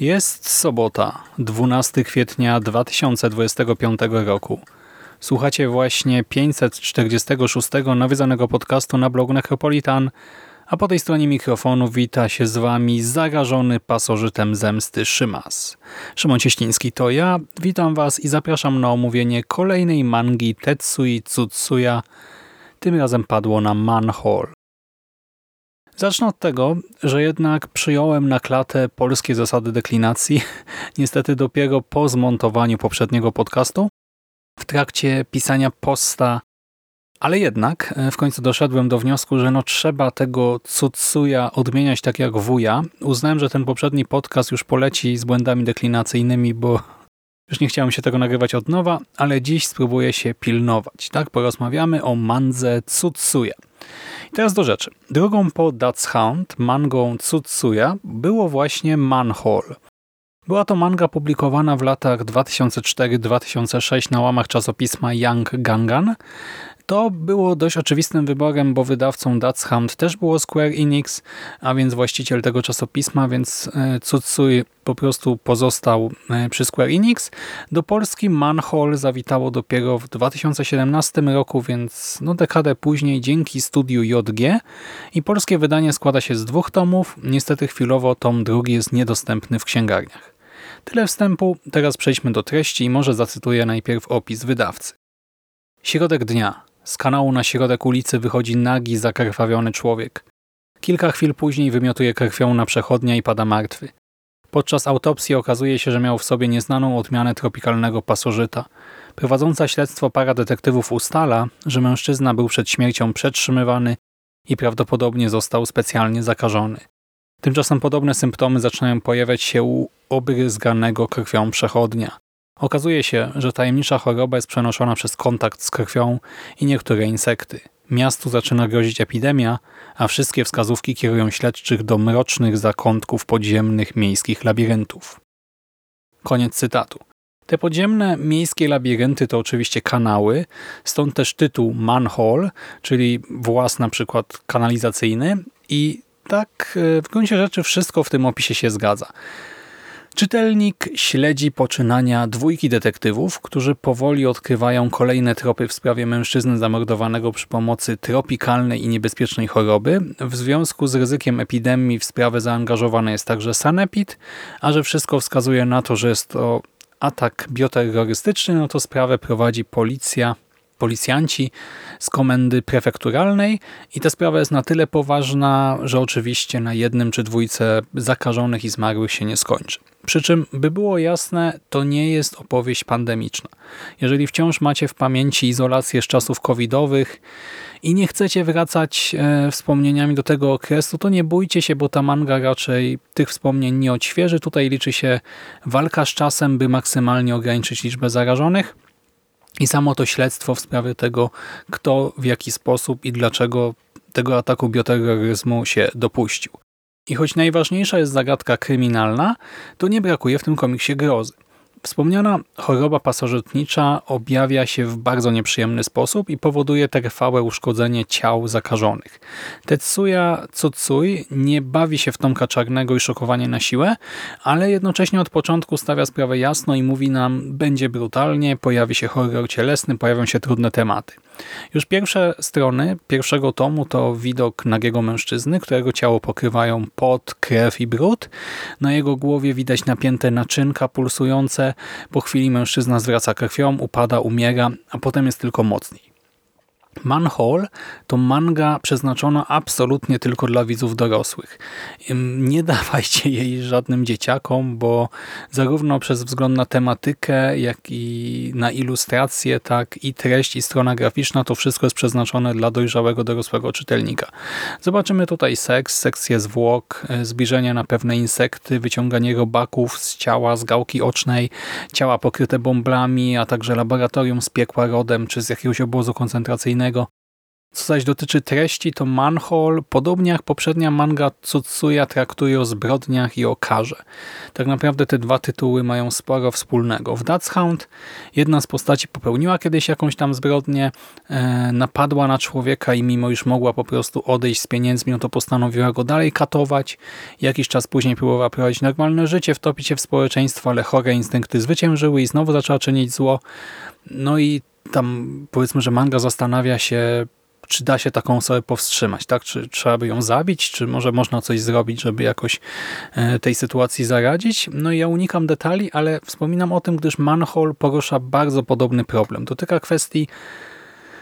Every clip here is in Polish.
Jest sobota, 12 kwietnia 2025 roku. Słuchacie właśnie 546 nawiedzonego podcastu na blogu Necropolitan, a po tej stronie mikrofonu wita się z Wami zarażony pasożytem zemsty Szymas. Szymon Cieśliński to ja, witam Was i zapraszam na omówienie kolejnej mangi Tetsui Tsutsuya. Tym razem padło na Manhole. Zacznę od tego, że jednak przyjąłem na klatę polskie zasady deklinacji, niestety dopiero po zmontowaniu poprzedniego podcastu, w trakcie pisania posta, ale jednak e, w końcu doszedłem do wniosku, że no trzeba tego Tsutsuya odmieniać tak jak wuja. Uznałem, że ten poprzedni podcast już poleci z błędami deklinacyjnymi, bo już nie chciałem się tego nagrywać od nowa, ale dziś spróbuję się pilnować. Tak, porozmawiamy o mandze Tsutsuya. I teraz do rzeczy. Drugą po That's Hound, mangą Tsutsuya, było właśnie Manhole. Była to manga publikowana w latach 2004-2006 na łamach czasopisma Young Gangan. To było dość oczywistym wyborem, bo wydawcą That's Hound też było Square Enix, a więc właściciel tego czasopisma, więc e, Tsutsui po prostu pozostał e, przy Square Enix. Do Polski Manhole zawitało dopiero w 2017 roku, więc no dekadę później dzięki studiu JG i polskie wydanie składa się z dwóch tomów. Niestety chwilowo tom drugi jest niedostępny w księgarniach. Tyle wstępu, teraz przejdźmy do treści i może zacytuję najpierw opis wydawcy. Środek dnia. Z kanału na środek ulicy wychodzi nagi, zakrwawiony człowiek. Kilka chwil później wymiotuje krwią na przechodnia i pada martwy. Podczas autopsji okazuje się, że miał w sobie nieznaną odmianę tropikalnego pasożyta. Prowadząca śledztwo para detektywów ustala, że mężczyzna był przed śmiercią przetrzymywany i prawdopodobnie został specjalnie zakażony. Tymczasem podobne symptomy zaczynają pojawiać się u obryzganego krwią przechodnia. Okazuje się, że tajemnicza choroba jest przenoszona przez kontakt z krwią i niektóre insekty. Miastu zaczyna grozić epidemia, a wszystkie wskazówki kierują śledczych do mrocznych zakątków podziemnych miejskich labiryntów. Koniec cytatu. Te podziemne miejskie labirynty to oczywiście kanały, stąd też tytuł Manhole, czyli włas na przykład kanalizacyjny i tak e, w gruncie rzeczy wszystko w tym opisie się zgadza. Czytelnik śledzi poczynania dwójki detektywów, którzy powoli odkrywają kolejne tropy w sprawie mężczyzny zamordowanego przy pomocy tropikalnej i niebezpiecznej choroby. W związku z ryzykiem epidemii w sprawę zaangażowany jest także Sanepid, a że wszystko wskazuje na to, że jest to atak bioterrorystyczny, no to sprawę prowadzi policja policjanci z komendy prefekturalnej i ta sprawa jest na tyle poważna, że oczywiście na jednym czy dwójce zakażonych i zmarłych się nie skończy. Przy czym, by było jasne, to nie jest opowieść pandemiczna. Jeżeli wciąż macie w pamięci izolację z czasów covidowych i nie chcecie wracać e, wspomnieniami do tego okresu, to nie bójcie się, bo ta manga raczej tych wspomnień nie odświeży. Tutaj liczy się walka z czasem, by maksymalnie ograniczyć liczbę zarażonych i samo to śledztwo w sprawie tego, kto w jaki sposób i dlaczego tego ataku bioterroryzmu się dopuścił. I choć najważniejsza jest zagadka kryminalna, to nie brakuje w tym komiksie grozy. Wspomniana choroba pasożytnicza objawia się w bardzo nieprzyjemny sposób i powoduje trwałe uszkodzenie ciał zakażonych. Tetsuya Tsutsui nie bawi się w Tomka Czarnego i szokowanie na siłę, ale jednocześnie od początku stawia sprawę jasno i mówi nam, będzie brutalnie, pojawi się horror cielesny, pojawią się trudne tematy. Już pierwsze strony pierwszego tomu to widok nagiego mężczyzny, którego ciało pokrywają pot, krew i brud. Na jego głowie widać napięte naczynka pulsujące. Po chwili mężczyzna zwraca krwią, upada, umiera, a potem jest tylko mocniej. Manhole to manga przeznaczona absolutnie tylko dla widzów dorosłych. Nie dawajcie jej żadnym dzieciakom, bo zarówno przez wzgląd na tematykę, jak i na ilustrację, tak i treść i strona graficzna, to wszystko jest przeznaczone dla dojrzałego dorosłego czytelnika. Zobaczymy tutaj seks, sekcję zwłok, e, zbliżenie na pewne insekty, wyciąganie robaków z ciała, z gałki ocznej, ciała pokryte bąblami, a także laboratorium z piekła rodem, czy z jakiegoś obozu koncentracyjnego co zaś dotyczy treści, to Manhole, podobnie jak poprzednia manga Tsutsuya, traktuje o zbrodniach i o karze. Tak naprawdę te dwa tytuły mają sporo wspólnego. W Hound jedna z postaci popełniła kiedyś jakąś tam zbrodnię, e, napadła na człowieka i mimo iż mogła po prostu odejść z pieniędzmi, no to postanowiła go dalej katować. Jakiś czas później próbowała prowadzić normalne życie, wtopić się w społeczeństwo, ale chore instynkty zwyciężyły i znowu zaczęła czynić zło. No i tam powiedzmy, że manga zastanawia się, czy da się taką osobę powstrzymać, tak? Czy trzeba by ją zabić, czy może można coś zrobić, żeby jakoś e, tej sytuacji zaradzić? No i ja unikam detali, ale wspominam o tym, gdyż Manhole porusza bardzo podobny problem. Dotyka kwestii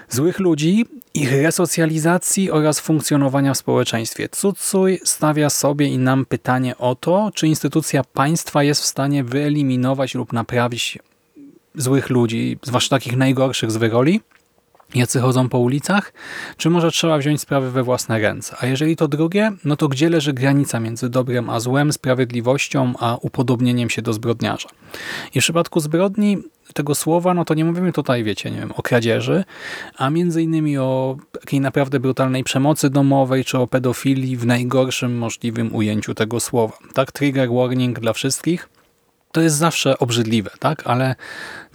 złych ludzi, ich resocjalizacji oraz funkcjonowania w społeczeństwie. Tsutsuj stawia sobie i nam pytanie o to, czy instytucja państwa jest w stanie wyeliminować lub naprawić złych ludzi, zwłaszcza takich najgorszych z wyroli, jacy chodzą po ulicach, czy może trzeba wziąć sprawy we własne ręce? A jeżeli to drugie, no to gdzie leży granica między dobrem a złem, sprawiedliwością a upodobnieniem się do zbrodniarza? I w przypadku zbrodni tego słowa, no to nie mówimy tutaj, wiecie, nie wiem, o kradzieży, a między innymi o takiej naprawdę brutalnej przemocy domowej, czy o pedofilii w najgorszym możliwym ujęciu tego słowa. Tak, trigger warning dla wszystkich. To jest zawsze obrzydliwe, tak? Ale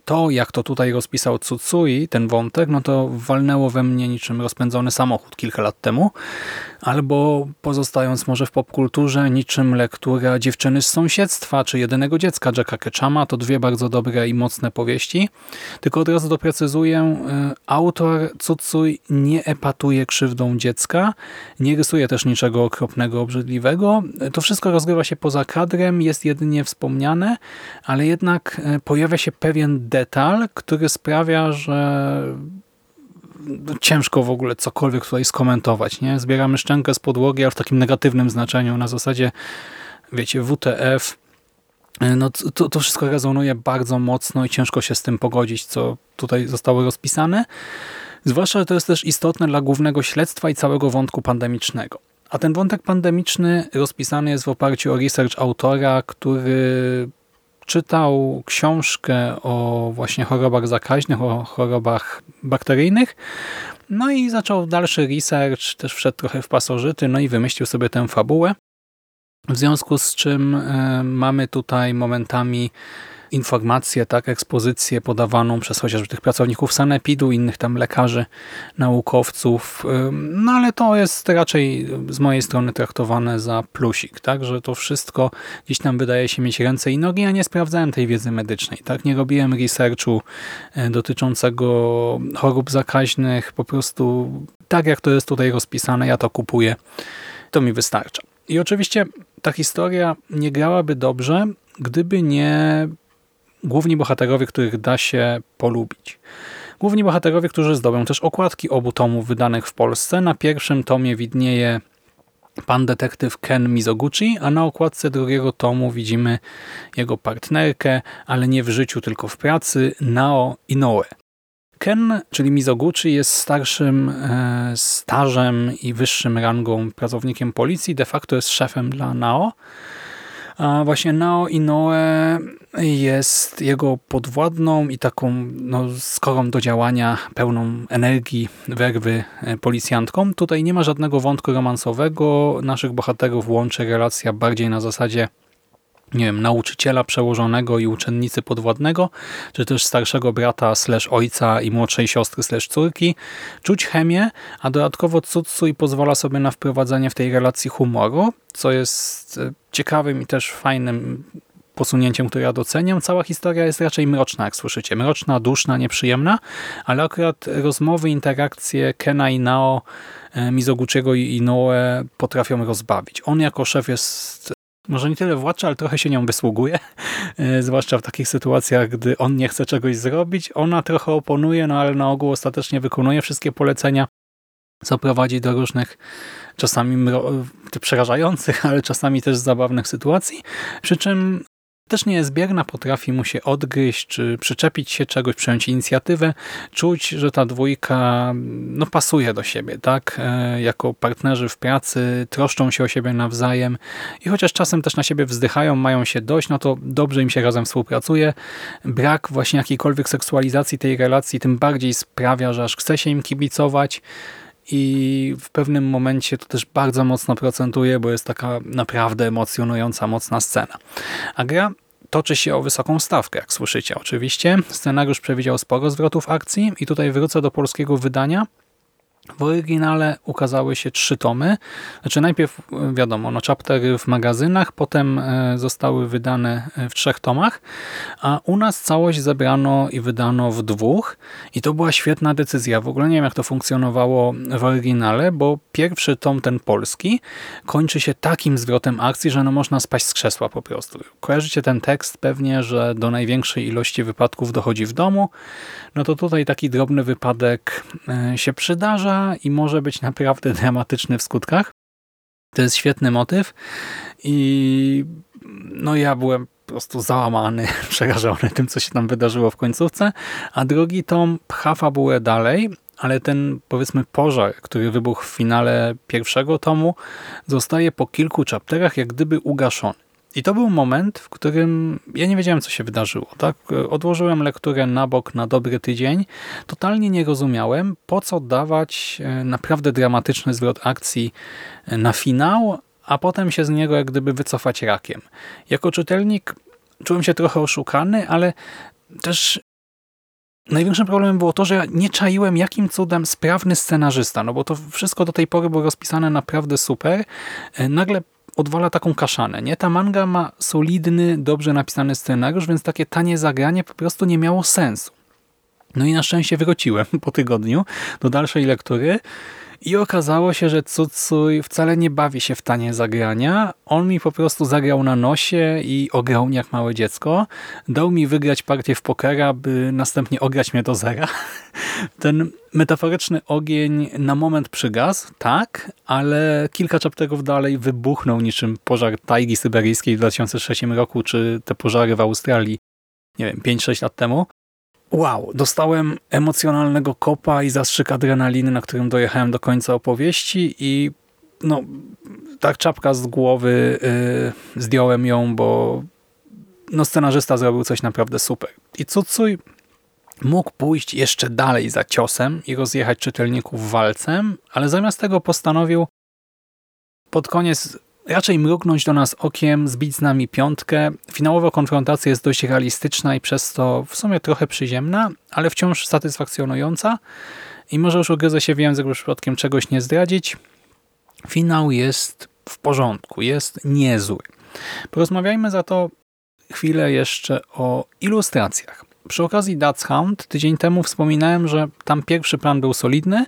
to, jak to tutaj rozpisał Tsutsui, ten wątek, no to walnęło we mnie niczym rozpędzony samochód kilka lat temu, albo pozostając może w popkulturze, niczym lektura Dziewczyny z sąsiedztwa, czy Jedynego dziecka Jacka Ketchama, to dwie bardzo dobre i mocne powieści. Tylko od razu doprecyzuję, y, autor Tsutsui nie epatuje krzywdą dziecka, nie rysuje też niczego okropnego, obrzydliwego. To wszystko rozgrywa się poza kadrem, jest jedynie wspomniane, ale jednak y, pojawia się pewien detal, który sprawia, że ciężko w ogóle cokolwiek tutaj skomentować. Nie? Zbieramy szczękę z podłogi, ale w takim negatywnym znaczeniu, na zasadzie wiecie, WTF, no to, to wszystko rezonuje bardzo mocno i ciężko się z tym pogodzić, co tutaj zostało rozpisane. Zwłaszcza, że to jest też istotne dla głównego śledztwa i całego wątku pandemicznego. A ten wątek pandemiczny rozpisany jest w oparciu o research autora, który czytał książkę o właśnie chorobach zakaźnych, o chorobach bakteryjnych. No i zaczął dalszy research, też wszedł trochę w pasożyty, no i wymyślił sobie tę fabułę. W związku z czym y, mamy tutaj momentami informację, tak, ekspozycję podawaną przez chociażby tych pracowników sanepidu, innych tam lekarzy, naukowców, no ale to jest raczej z mojej strony traktowane za plusik, tak, że to wszystko gdzieś tam wydaje się mieć ręce i nogi, ja nie sprawdzałem tej wiedzy medycznej, tak, nie robiłem researchu e, dotyczącego chorób zakaźnych, po prostu tak jak to jest tutaj rozpisane, ja to kupuję, to mi wystarcza. I oczywiście ta historia nie grałaby dobrze, gdyby nie główni bohaterowie, których da się polubić. Główni bohaterowie, którzy zdobią też okładki obu tomów wydanych w Polsce. Na pierwszym tomie widnieje pan detektyw Ken Mizoguchi, a na okładce drugiego tomu widzimy jego partnerkę, ale nie w życiu, tylko w pracy, Nao Inoue. Ken, czyli Mizoguchi, jest starszym e, stażem i wyższym rangą pracownikiem policji, de facto jest szefem dla Nao, a właśnie Nao Inoue jest jego podwładną i taką no, skorą do działania, pełną energii, werwy e, policjantką. Tutaj nie ma żadnego wątku romansowego. Naszych bohaterów łączy relacja bardziej na zasadzie nie wiem, nauczyciela przełożonego i uczennicy podwładnego, czy też starszego brata slash ojca i młodszej siostry slash córki, czuć chemię, a dodatkowo Tsutsui pozwala sobie na wprowadzenie w tej relacji humoru, co jest e, ciekawym i też fajnym posunięciem, które ja doceniam. Cała historia jest raczej mroczna, jak słyszycie. Mroczna, duszna, nieprzyjemna, ale akurat rozmowy, interakcje Kena i Nao, e, Mizoguchiego i Inoue potrafią rozbawić. On jako szef jest może nie tyle władcza, ale trochę się nią wysługuje, e, zwłaszcza w takich sytuacjach, gdy on nie chce czegoś zrobić. Ona trochę oponuje, no ale na ogół ostatecznie wykonuje wszystkie polecenia, co prowadzi do różnych czasami przerażających, ale czasami też zabawnych sytuacji. Przy czym też nie jest potrafi mu się odgryźć, czy przyczepić się czegoś, przejąć inicjatywę, czuć, że ta dwójka no, pasuje do siebie, tak? E, jako partnerzy w pracy, troszczą się o siebie nawzajem i chociaż czasem też na siebie wzdychają, mają się dość, no to dobrze im się razem współpracuje. Brak właśnie jakiejkolwiek seksualizacji tej relacji tym bardziej sprawia, że aż chce się im kibicować i w pewnym momencie to też bardzo mocno procentuje, bo jest taka naprawdę emocjonująca, mocna scena. A gra toczy się o wysoką stawkę, jak słyszycie oczywiście. Scenariusz przewidział sporo zwrotów akcji i tutaj wrócę do polskiego wydania, w oryginale ukazały się trzy tomy. Znaczy najpierw, e, wiadomo, no chaptery w magazynach, potem e, zostały wydane e, w trzech tomach, a u nas całość zebrano i wydano w dwóch i to była świetna decyzja. W ogóle nie wiem, jak to funkcjonowało w oryginale, bo pierwszy tom, ten polski, kończy się takim zwrotem akcji, że no można spaść z krzesła po prostu. Kojarzycie ten tekst pewnie, że do największej ilości wypadków dochodzi w domu, no to tutaj taki drobny wypadek się przydarza, i może być naprawdę dramatyczny w skutkach. To jest świetny motyw i no ja byłem po prostu załamany, przerażony tym, co się tam wydarzyło w końcówce, a drugi tom pcha fabułę dalej, ale ten powiedzmy pożar, który wybuchł w finale pierwszego tomu, zostaje po kilku chapterach jak gdyby ugaszony. I to był moment, w którym ja nie wiedziałem, co się wydarzyło. Tak? Odłożyłem lekturę na bok na dobry tydzień. Totalnie nie rozumiałem, po co dawać e, naprawdę dramatyczny zwrot akcji e, na finał, a potem się z niego jak gdyby wycofać rakiem. Jako czytelnik czułem się trochę oszukany, ale też Największym problemem było to, że ja nie czaiłem, jakim cudem sprawny scenarzysta, no bo to wszystko do tej pory było rozpisane naprawdę super. E, nagle odwala taką kaszanę. Nie? Ta manga ma solidny, dobrze napisany scenariusz, więc takie tanie zagranie po prostu nie miało sensu. No i na szczęście wróciłem po tygodniu do dalszej lektury i okazało się, że Tsutsuj wcale nie bawi się w tanie zagrania. On mi po prostu zagrał na nosie i ograł mnie jak małe dziecko. Dał mi wygrać partię w pokera, by następnie ograć mnie do zera. Ten metaforyczny ogień na moment przygasł, tak, ale kilka chapterów dalej wybuchnął niczym pożar tajgi syberyjskiej w 2003 roku, czy te pożary w Australii, nie wiem, 5-6 lat temu wow, dostałem emocjonalnego kopa i zastrzyk adrenaliny, na którym dojechałem do końca opowieści i no, tak czapka z głowy yy, zdjąłem ją, bo no, scenarzysta zrobił coś naprawdę super. I Tsutsuj mógł pójść jeszcze dalej za ciosem i rozjechać czytelników walcem, ale zamiast tego postanowił pod koniec raczej mrugnąć do nas okiem, zbić z nami piątkę. Finałowa konfrontacja jest dość realistyczna i przez to w sumie trochę przyziemna, ale wciąż satysfakcjonująca i może już ugryzę się w język, by przypadkiem czegoś nie zdradzić. Finał jest w porządku, jest niezły. Porozmawiajmy za to chwilę jeszcze o ilustracjach. Przy okazji Dutch Hound tydzień temu wspominałem, że tam pierwszy plan był solidny,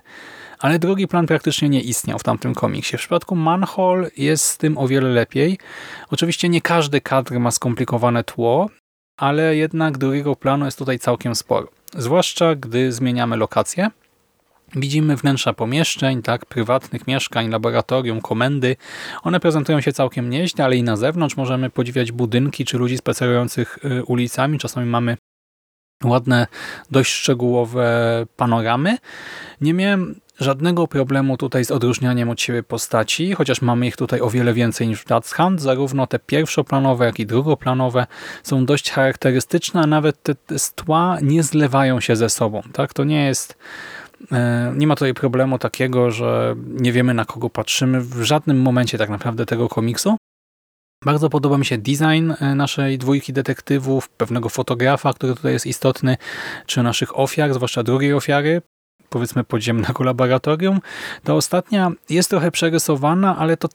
ale drugi plan praktycznie nie istniał w tamtym komiksie. W przypadku Manhole jest z tym o wiele lepiej. Oczywiście nie każdy kadr ma skomplikowane tło, ale jednak drugiego planu jest tutaj całkiem sporo. Zwłaszcza gdy zmieniamy lokację. Widzimy wnętrza pomieszczeń, tak, prywatnych mieszkań, laboratorium, komendy. One prezentują się całkiem nieźle, ale i na zewnątrz możemy podziwiać budynki czy ludzi spacerujących y, ulicami. Czasami mamy ładne, dość szczegółowe panoramy. Nie miałem żadnego problemu tutaj z odróżnianiem od siebie postaci, chociaż mamy ich tutaj o wiele więcej niż w Dutch Hunt. Zarówno te pierwszoplanowe, jak i drugoplanowe są dość charakterystyczne, a nawet te stła nie zlewają się ze sobą. Tak? To nie jest e, nie ma tutaj problemu takiego, że nie wiemy na kogo patrzymy w żadnym momencie tak naprawdę tego komiksu. Bardzo podoba mi się design e, naszej dwójki detektywów, pewnego fotografa, który tutaj jest istotny, czy naszych ofiar, zwłaszcza drugiej ofiary, powiedzmy podziemnego laboratorium. Ta ostatnia jest trochę przerysowana, ale to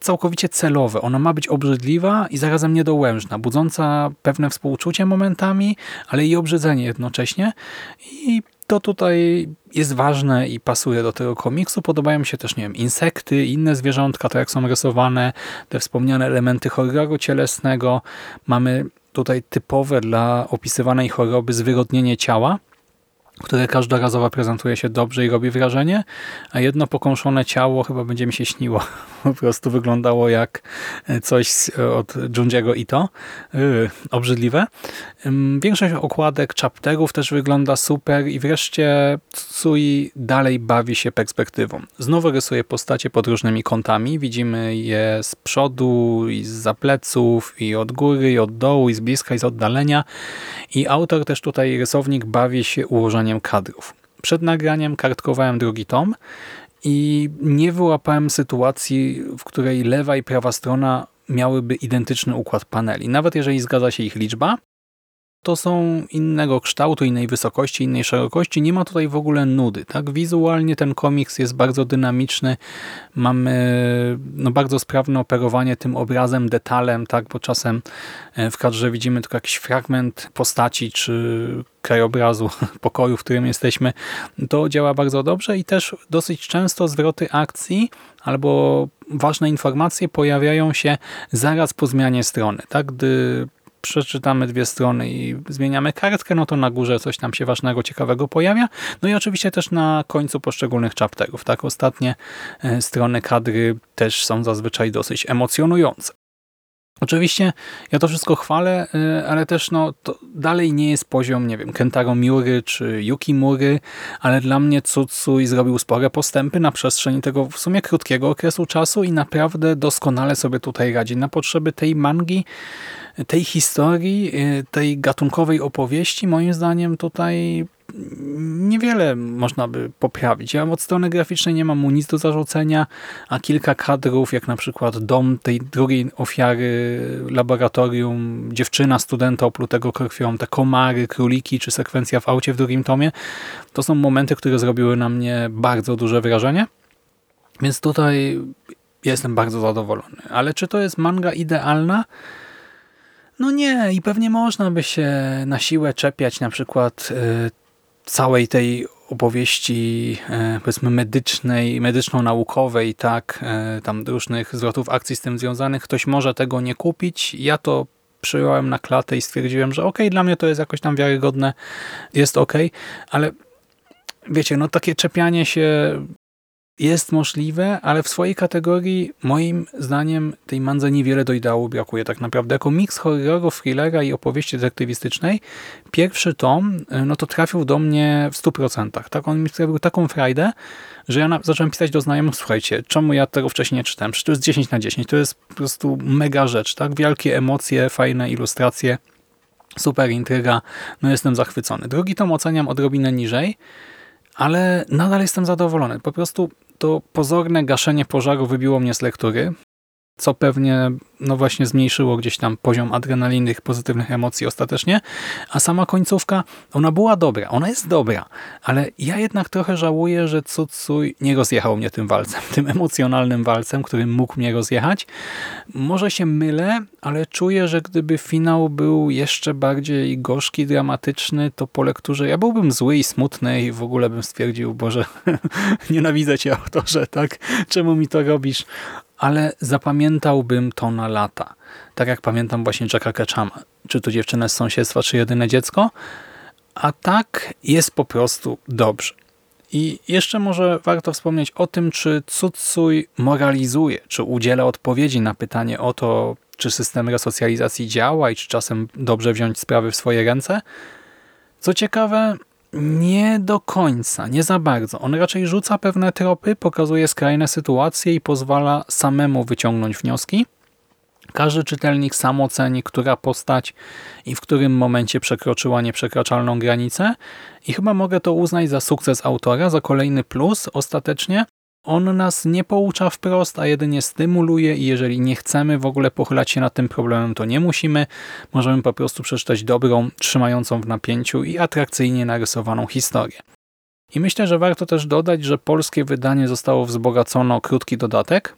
całkowicie celowe. Ona ma być obrzydliwa i zarazem niedołężna, budząca pewne współczucie momentami, ale i obrzydzenie jednocześnie. I to tutaj jest ważne i pasuje do tego komiksu. Podobają mi się też, nie wiem, insekty, inne zwierzątka, to jak są rysowane, te wspomniane elementy horroru cielesnego. Mamy tutaj typowe dla opisywanej choroby zwyrodnienie ciała, które każdorazowo prezentuje się dobrze i robi wrażenie, a jedno pokąszone ciało chyba będzie mi się śniło. Po prostu wyglądało jak coś od Junjiego Ito. Yy, obrzydliwe. Większość okładek chapterów też wygląda super i wreszcie Tsui dalej bawi się perspektywą. Znowu rysuje postacie pod różnymi kątami. Widzimy je z przodu i z pleców i od góry, i od dołu, i z bliska, i z oddalenia. I autor też tutaj, rysownik, bawi się ułożeniem kadrów. Przed nagraniem kartkowałem drugi tom i nie wyłapałem sytuacji, w której lewa i prawa strona miałyby identyczny układ paneli. Nawet jeżeli zgadza się ich liczba, to są innego kształtu, innej wysokości, innej szerokości. Nie ma tutaj w ogóle nudy. Tak? Wizualnie ten komiks jest bardzo dynamiczny. Mamy no, bardzo sprawne operowanie tym obrazem, detalem, tak? bo czasem e, w kadrze widzimy tylko jakiś fragment postaci czy krajobrazu pokoju, w którym jesteśmy. To działa bardzo dobrze i też dosyć często zwroty akcji albo ważne informacje pojawiają się zaraz po zmianie strony. Tak? Gdy przeczytamy dwie strony i zmieniamy kartkę, no to na górze coś tam się ważnego, ciekawego pojawia. No i oczywiście też na końcu poszczególnych chapterów. Tak, ostatnie e, strony kadry też są zazwyczaj dosyć emocjonujące. Oczywiście ja to wszystko chwalę, e, ale też no, to dalej nie jest poziom, nie wiem, Kentaro Miury czy Yuki Mury, ale dla mnie Tsutsui zrobił spore postępy na przestrzeni tego w sumie krótkiego okresu czasu i naprawdę doskonale sobie tutaj radzi. Na potrzeby tej mangi tej historii, y, tej gatunkowej opowieści, moim zdaniem tutaj niewiele można by poprawić. Ja od strony graficznej nie mam mu nic do zarzucenia, a kilka kadrów, jak na przykład dom tej drugiej ofiary laboratorium, dziewczyna, studenta oplutego krwią, te komary, króliki, czy sekwencja w aucie w drugim tomie, to są momenty, które zrobiły na mnie bardzo duże wrażenie. Więc tutaj jestem bardzo zadowolony. Ale czy to jest manga idealna? No nie i pewnie można by się na siłę czepiać na przykład y, całej tej opowieści y, powiedzmy medycznej, medyczno-naukowej, tak, y, tam różnych zwrotów akcji z tym związanych. Ktoś może tego nie kupić. Ja to przyjąłem na klatę i stwierdziłem, że ok, dla mnie to jest jakoś tam wiarygodne, jest ok, ale wiecie, no takie czepianie się jest możliwe, ale w swojej kategorii moim zdaniem tej mandze niewiele do ideału brakuje tak naprawdę. Jako miks horroru, thrillera i opowieści detektywistycznej pierwszy tom e, no to trafił do mnie w 100%. Tak? On mi sprawił taką frajdę, że ja zacząłem pisać do znajomych, słuchajcie, czemu ja tego wcześniej nie czytałem? Przecież to jest 10 na 10, to jest po prostu mega rzecz. tak? Wielkie emocje, fajne ilustracje, super intryga, no jestem zachwycony. Drugi tom oceniam odrobinę niżej, ale nadal jestem zadowolony. Po prostu to pozorne gaszenie pożaru wybiło mnie z lektury, co pewnie no właśnie zmniejszyło gdzieś tam poziom adrenaliny, pozytywnych emocji ostatecznie, a sama końcówka, ona była dobra, ona jest dobra, ale ja jednak trochę żałuję, że Tsutsuj nie rozjechał mnie tym walcem, tym emocjonalnym walcem, którym mógł mnie rozjechać. Może się mylę, ale czuję, że gdyby finał był jeszcze bardziej gorzki, dramatyczny, to po lekturze ja byłbym zły i smutny i w ogóle bym stwierdził, Boże, nienawidzę cię autorze, tak? Czemu mi to robisz? Ale zapamiętałbym to na lata. Tak jak pamiętam właśnie Jacka Ketchama, czy to dziewczynę z sąsiedztwa, czy jedyne dziecko. A tak jest po prostu dobrze. I jeszcze może warto wspomnieć o tym, czy Tsutsuj moralizuje, czy udziela odpowiedzi na pytanie o to, czy system resocjalizacji działa i czy czasem dobrze wziąć sprawy w swoje ręce. Co ciekawe, nie do końca, nie za bardzo. On raczej rzuca pewne tropy, pokazuje skrajne sytuacje i pozwala samemu wyciągnąć wnioski. Każdy czytelnik sam oceni, która postać i w którym momencie przekroczyła nieprzekraczalną granicę i chyba mogę to uznać za sukces autora, za kolejny plus ostatecznie, on nas nie poucza wprost, a jedynie stymuluje i jeżeli nie chcemy w ogóle pochylać się nad tym problemem, to nie musimy. Możemy po prostu przeczytać dobrą, trzymającą w napięciu i atrakcyjnie narysowaną historię. I myślę, że warto też dodać, że polskie wydanie zostało wzbogacone o krótki dodatek,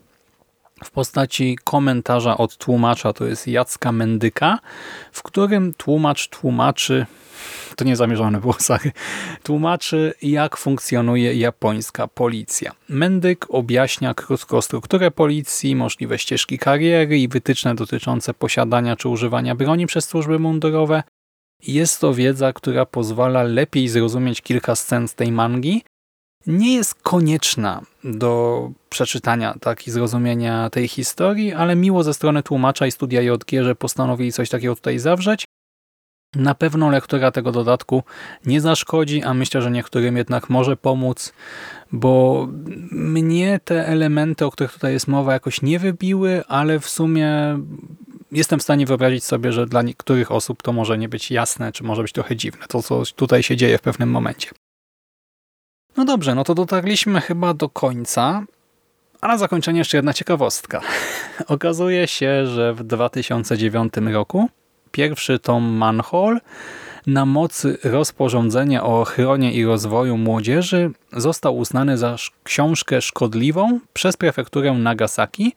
w postaci komentarza od tłumacza, to jest Jacka Mendyka, w którym tłumacz tłumaczy, to niezamierzone było, sorry, tłumaczy jak funkcjonuje japońska policja. Mendyk objaśnia krótko strukturę policji, możliwe ścieżki kariery i wytyczne dotyczące posiadania czy używania broni przez służby mundurowe. Jest to wiedza, która pozwala lepiej zrozumieć kilka scen z tej mangi, nie jest konieczna do przeczytania tak i zrozumienia tej historii, ale miło ze strony tłumacza i studia JG, że postanowili coś takiego tutaj zawrzeć. Na pewno lektura tego dodatku nie zaszkodzi, a myślę, że niektórym jednak może pomóc, bo mnie te elementy, o których tutaj jest mowa, jakoś nie wybiły, ale w sumie jestem w stanie wyobrazić sobie, że dla niektórych osób to może nie być jasne, czy może być trochę dziwne, to co tutaj się dzieje w pewnym momencie. No dobrze, no to dotarliśmy chyba do końca. A na zakończenie jeszcze jedna ciekawostka. Okazuje się, że w 2009 roku pierwszy tom Manhole na mocy rozporządzenia o ochronie i rozwoju młodzieży został uznany za książkę szkodliwą przez prefekturę Nagasaki,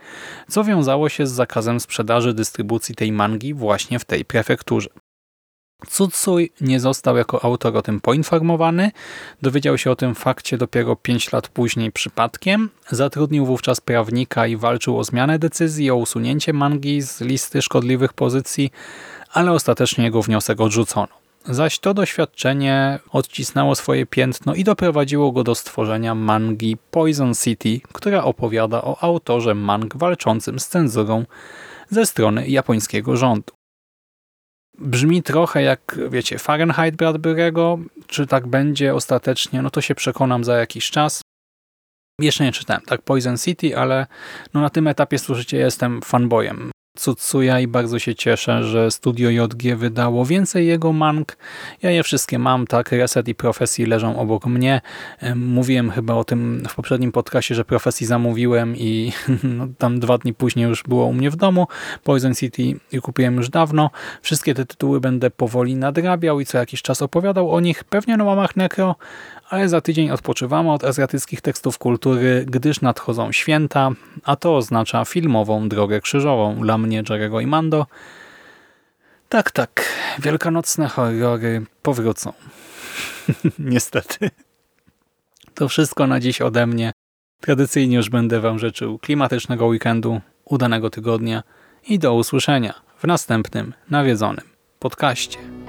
co wiązało się z zakazem sprzedaży dystrybucji tej mangi właśnie w tej prefekturze. Tsutsuj nie został jako autor o tym poinformowany, dowiedział się o tym fakcie dopiero 5 lat później przypadkiem, zatrudnił wówczas prawnika i walczył o zmianę decyzji o usunięcie mangi z listy szkodliwych pozycji, ale ostatecznie jego wniosek odrzucono. Zaś to doświadczenie odcisnęło swoje piętno i doprowadziło go do stworzenia mangi Poison City, która opowiada o autorze mang walczącym z cenzurą ze strony japońskiego rządu. Brzmi trochę jak, wiecie, Fahrenheit Bradbury'ego. Czy tak będzie ostatecznie? No to się przekonam za jakiś czas. Jeszcze nie czytałem, tak, Poison City, ale no na tym etapie, słuchajcie, jestem fanboyem Tsutsuya i bardzo się cieszę, że Studio JG wydało więcej jego mang. Ja je wszystkie mam, tak, Reset i Profesji leżą obok mnie. Mówiłem chyba o tym w poprzednim podcastie, że Profesji zamówiłem i no, tam dwa dni później już było u mnie w domu. Poison City kupiłem już dawno. Wszystkie te tytuły będę powoli nadrabiał i co jakiś czas opowiadał o nich, pewnie na łamach Necro, ale za tydzień odpoczywamy od azjatyckich tekstów kultury, gdyż nadchodzą święta, a to oznacza filmową drogę krzyżową dla mnie, Jerego i Mando. Tak, tak, wielkanocne horrory powrócą. Niestety. To wszystko na dziś ode mnie. Tradycyjnie już będę Wam życzył klimatycznego weekendu, udanego tygodnia i do usłyszenia w następnym nawiedzonym podcaście.